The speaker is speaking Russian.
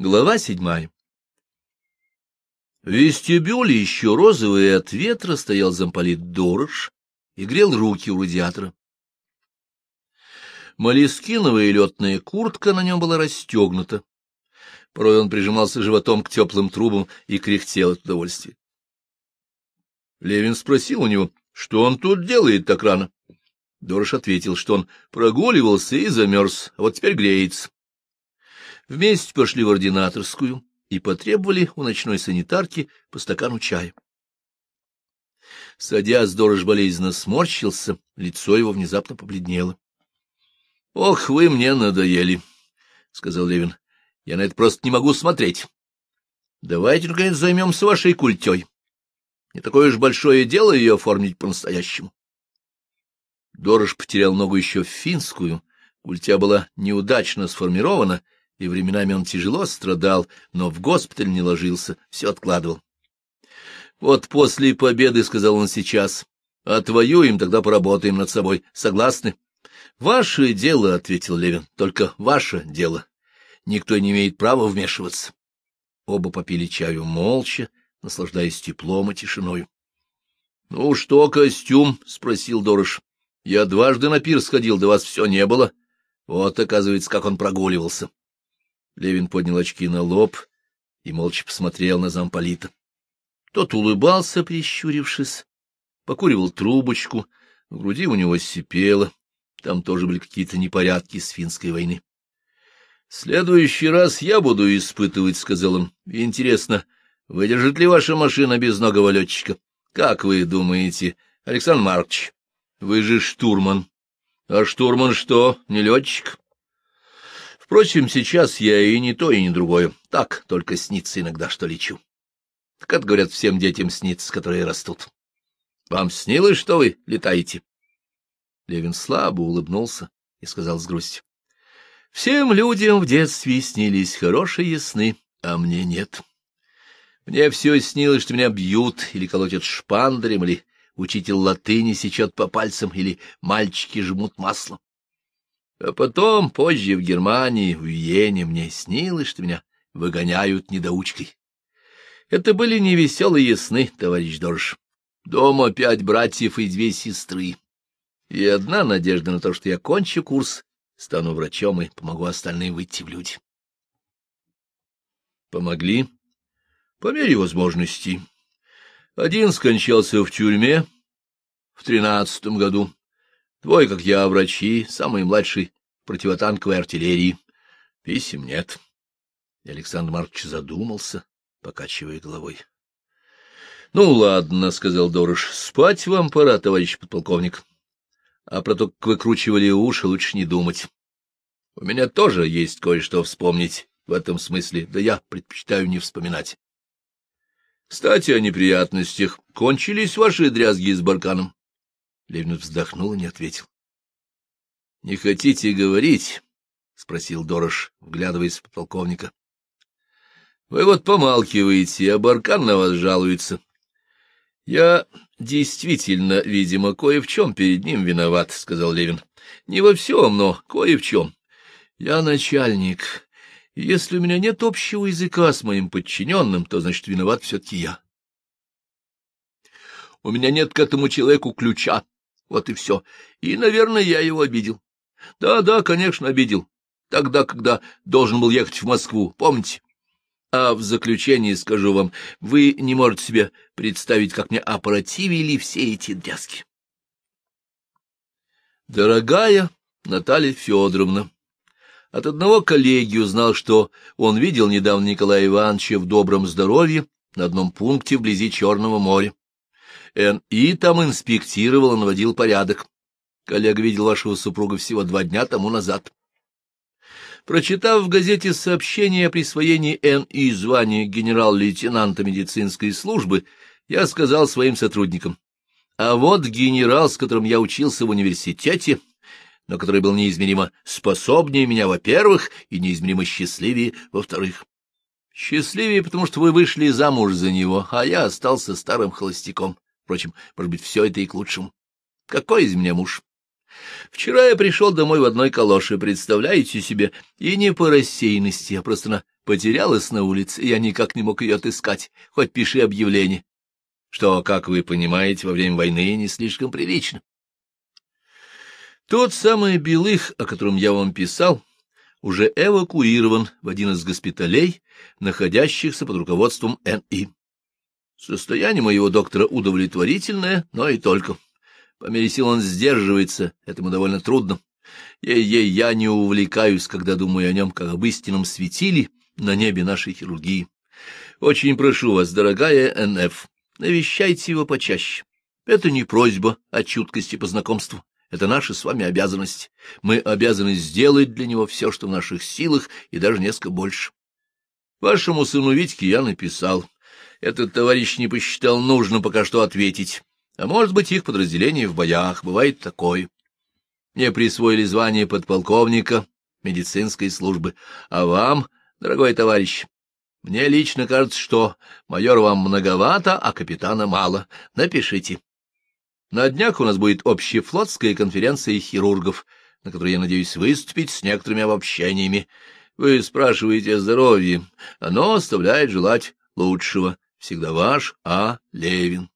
Глава седьмая. В вестибюле еще розовый от ветра стоял замполит Дорож и грел руки у радиатора. Молескиновая летная куртка на нем была расстегнута. Порой он прижимался животом к теплым трубам и кряхтел от удовольствия. Левин спросил у него, что он тут делает так рано. Дорож ответил, что он прогуливался и замерз, а вот теперь греется. Вместе пошли в ординаторскую и потребовали у ночной санитарки по стакану чая. Садясь, Дорож болезненно сморщился, лицо его внезапно побледнело. — Ох, вы мне надоели, — сказал Левин. — Я на это просто не могу смотреть. Давайте, наконец, займемся вашей культей. Не такое уж большое дело ее оформить по-настоящему. Дорож потерял ногу еще в финскую, культя была неудачно сформирована, и временами он тяжело страдал, но в госпиталь не ложился, все откладывал. — Вот после победы, — сказал он сейчас, — отвоюем, тогда поработаем над собой. Согласны? — Ваше дело, — ответил Левин, — только ваше дело. Никто не имеет права вмешиваться. Оба попили чаю молча, наслаждаясь теплом и тишиной. — Ну что, костюм? — спросил Дорож. — Я дважды на пир сходил, да вас все не было. Вот, оказывается, как он прогуливался. Левин поднял очки на лоб и молча посмотрел на замполита. Тот улыбался, прищурившись, покуривал трубочку, в груди у него сипело, там тоже были какие-то непорядки с финской войны. — Следующий раз я буду испытывать, — сказал он. — Интересно, выдержит ли ваша машина без безногого летчика? Как вы думаете, Александр Маркович? Вы же штурман. А штурман что, не летчик? Впрочем, сейчас я и не то, и не другое. Так, только снится иногда, что лечу. Так это, говорят, всем детям снится, которые растут. Вам снилось, что вы летаете? Левин слабо улыбнулся и сказал с грустью. Всем людям в детстве снились хорошие сны, а мне нет. Мне все снилось, что меня бьют или колотят шпандарем, или учитель латыни сечет по пальцам, или мальчики жмут маслом. А потом, позже, в Германии, в Вене, мне снилось, что меня выгоняют недоучкой. Это были невеселые сны, товарищ Дорж. Дома пять братьев и две сестры. И одна надежда на то, что я кончу курс, стану врачом и помогу остальным выйти в люди. Помогли? По мере возможностей. Один скончался в тюрьме в тринадцатом году, Двое, как я, врачи, самый младший — противотанковой артиллерии. Писем нет. И Александр Маркович задумался, покачивая головой. — Ну, ладно, — сказал Дорож, — спать вам пора, товарищ подполковник. А про то, как выкручивали уши, лучше не думать. У меня тоже есть кое-что вспомнить в этом смысле, да я предпочитаю не вспоминать. Кстати, о неприятностях. Кончились ваши дрязги с Барканом? Левин вздохнул и не ответил. — Не хотите говорить? — спросил Дорош, вглядываясь в полковника. — Вы вот помалкиваете, а Баркан на вас жалуется. — Я действительно, видимо, кое в чем перед ним виноват, — сказал Левин. — Не во всем, но кое в чем. Я начальник. Если у меня нет общего языка с моим подчиненным, то, значит, виноват все-таки я. У меня нет к этому человеку ключа. Вот и все. И, наверное, я его обидел. Да, да, конечно, обидел. Тогда, когда должен был ехать в Москву, помните? А в заключение скажу вам, вы не можете себе представить, как мне опротивили все эти дрязги. Дорогая Наталья Федоровна, от одного коллеги узнал, что он видел недавно Николая Ивановича в добром здоровье на одном пункте вблизи Черного моря. Н.И. там инспектировал и наводил порядок. Коллега видел вашего супруга всего два дня тому назад. Прочитав в газете сообщение о присвоении Н.И. звания генерал-лейтенанта медицинской службы, я сказал своим сотрудникам, а вот генерал, с которым я учился в университете, но который был неизмеримо способнее меня, во-первых, и неизмеримо счастливее, во-вторых. Счастливее, потому что вы вышли замуж за него, а я остался старым холостяком. Впрочем, может быть, все это и к лучшему. Какой из меня муж? Вчера я пришел домой в одной калоше, представляете себе, и не по рассеянности, а просто она потерялась на улице, и я никак не мог ее отыскать, хоть пиши объявление, что, как вы понимаете, во время войны не слишком прилично. Тот самый Белых, о котором я вам писал, уже эвакуирован в один из госпиталей, находящихся под руководством Н.И. Состояние моего доктора удовлетворительное, но и только. По мере сил он сдерживается, этому довольно трудно. Ей-ей, я не увлекаюсь, когда думаю о нем, как об истинном светиле на небе нашей хирургии. Очень прошу вас, дорогая Н.Ф., навещайте его почаще. Это не просьба о чуткости по знакомству. Это наша с вами обязанность. Мы обязаны сделать для него все, что в наших силах, и даже несколько больше. Вашему сыну Витьке я написал. Этот товарищ не посчитал нужным пока что ответить. А может быть, их подразделение в боях. Бывает такое. Мне присвоили звание подполковника медицинской службы. А вам, дорогой товарищ, мне лично кажется, что майор вам многовато, а капитана мало. Напишите. На днях у нас будет общефлотская конференция хирургов, на которой я надеюсь выступить с некоторыми обобщениями. Вы спрашиваете о здоровье. Оно оставляет желать лучшего. Всегда ваш А. Левин.